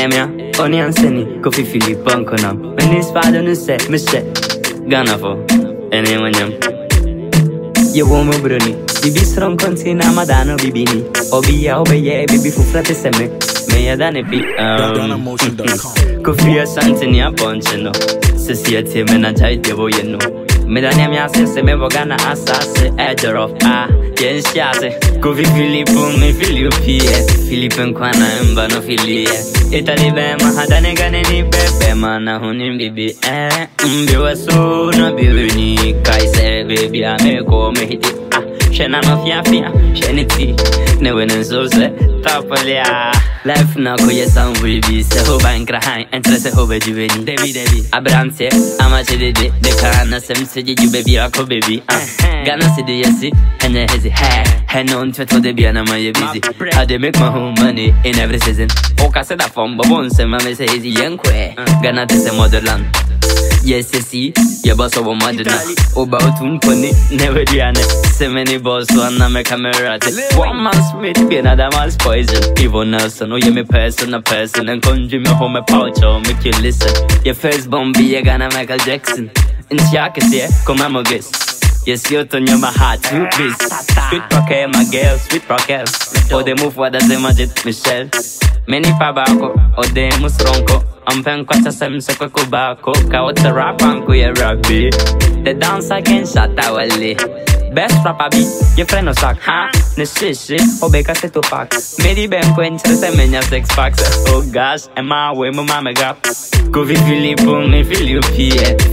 Nemja, on janë se një Kofi Filipën kënëm Me një spadë në se, me se Gana po, e një më njëm Je wo më brëni Bibi sërën kënë si në madano bibini Obi ja obe je, bibi fufrat e se me. Me jada në pi Kofi e sanë të një aponë që no. Se si e tje me në gjajt je vojenu asese me bogana asase edero ah yen shase Kofi Philippe me Philippe Philippe nkwana mba no filie Itali be mahadane gane ni bebe mana huni bibi eh mbi waso na bibi ni kaise baby ame ko me hiti ah Shena no fia. Fia sheni ti ne wenen so se tapalia Life na ko yesan wibi se ho bankra hai entre se ho bejuveni Devi devi Abrante amache dede de kana sem se ju baby ako baby ah eh, eh. Ghana se de yesi hene hezi. Hene on tweto de bia na my busy. I dey make my home money in every season. Oka se da fom babon se mame se hezi yenkwe. Eh. Ghana te se motherland Yes, yes, see, your boss over Madonna. About to pony, never Diana. So many boss, one I'm a camera. One man's made be another man's poison. Even Nelson, oh, you're me person, a person, and conjure me home a pouch or make you listen. Your first bomb be a Ghana Michael Jackson. In Chiakas, yeah, come on, guess. Yes, you're on your my heart, you biz. Sweet rocker, my girl, sweet rocker. Oh, they move what does imagine, Michelle. Many pabako, oh, they must ronko. Se kwa wata rap anko ye rabbi. The dance again shot wale. Best rapper be your friend no sack, ha? Ne shishi, obeka se to pack. Medi ben kwenche se menya six packs. Oh gosh, am I way my mama got? Kofi Philippe, me Philippe,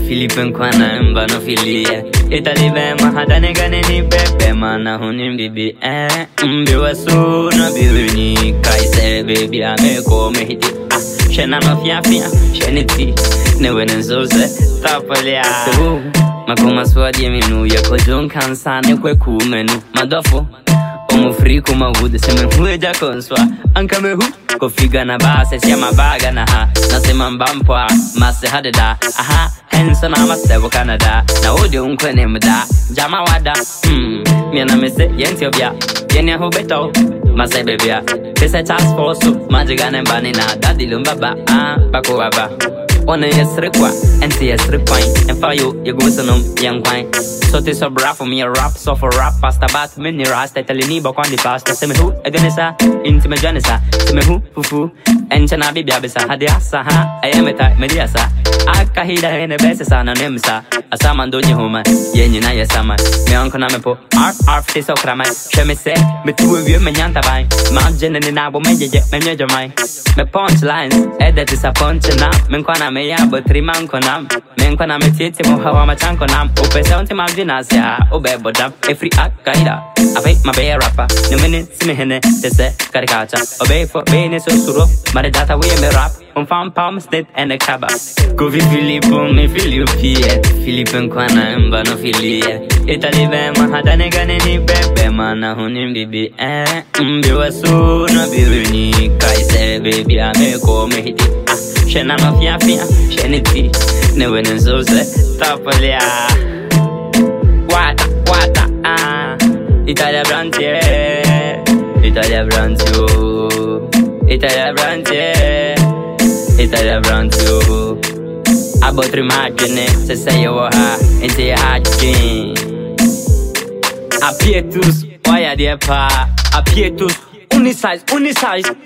Philippe nkwana mba no filie. Italy be mahadane gane ni bebe mana huni bibi eh. Mbi wasu na bibi ni kaise baby ame ko me hiti. Ah, shena no fia fia, sheni ti. Ne makoma so adeɛ menu yɛkɔdwo nkansa ne kwakuo manu madɔfo ɔmofiri koma wode sɛ mehu agya kɔ nso a anka mahu kɔfi na base, sɛ sia mabaa ghana ha. Ah, na sɛ mamba mpo a mase ha deda aha ɛnso na amasɛ wo canada na wode wo nkɔnem mda, jama wada hmm. miana me sɛ yɛnti ɔbia yɛne ho bɛtɔ masɛ baabia te sɛ task force so magye ghana mba na dadilom baba ah, bakowaba Bako waba Ona yesre kwa Enti yesre kwain Enfa yo Yegu sunum Yang kwain So this a rap for me a rap So for rap Pasta bat Mini rasta Telini ba kwandi pasta Seme hu Eganisa Inti me janisa Seme hu Fufu Encha na bibi abisa Hadi ah, asa ha. Ayemeta Mediasa ah, Aka hida hene bese sana nemsa Asama ndonye huma Yenye na yesama Me anko na me po Arf arf Tiso krama Sheme se Me tuwe wie me nyanta bai Ma jene ni nabo Me jeje Me nyejo mai Me punchlines eh, Ede tisa punch na Me nkwana me ya Botri man konam Me nkwana me titi Mo hawa machanko nam Upese unti mam dinasya Ube bodam Efri akaida Afe ma be rapper. Ne mene sime hene Tese karikacha Obe fo be ne so suro Mare data we me rap On fan palm state and a kaba Kofi Philippe me Philippe Philippe nkwana mba no filie Italy be mahadane gane ni bebe Mana huni bibi eh. Mbi wasu na bibi ni Kaise baby ame ko me hiti ah. Shena no fia Sheni ti Ne wenen so se Tapalia Wata wata ah. Italia Brantier Italia Brantio Italia Brantier Italia Brantio Abotri immagine Se sei io ha Inti hajin Apietus Waya die pa Apietus Unisize Unisize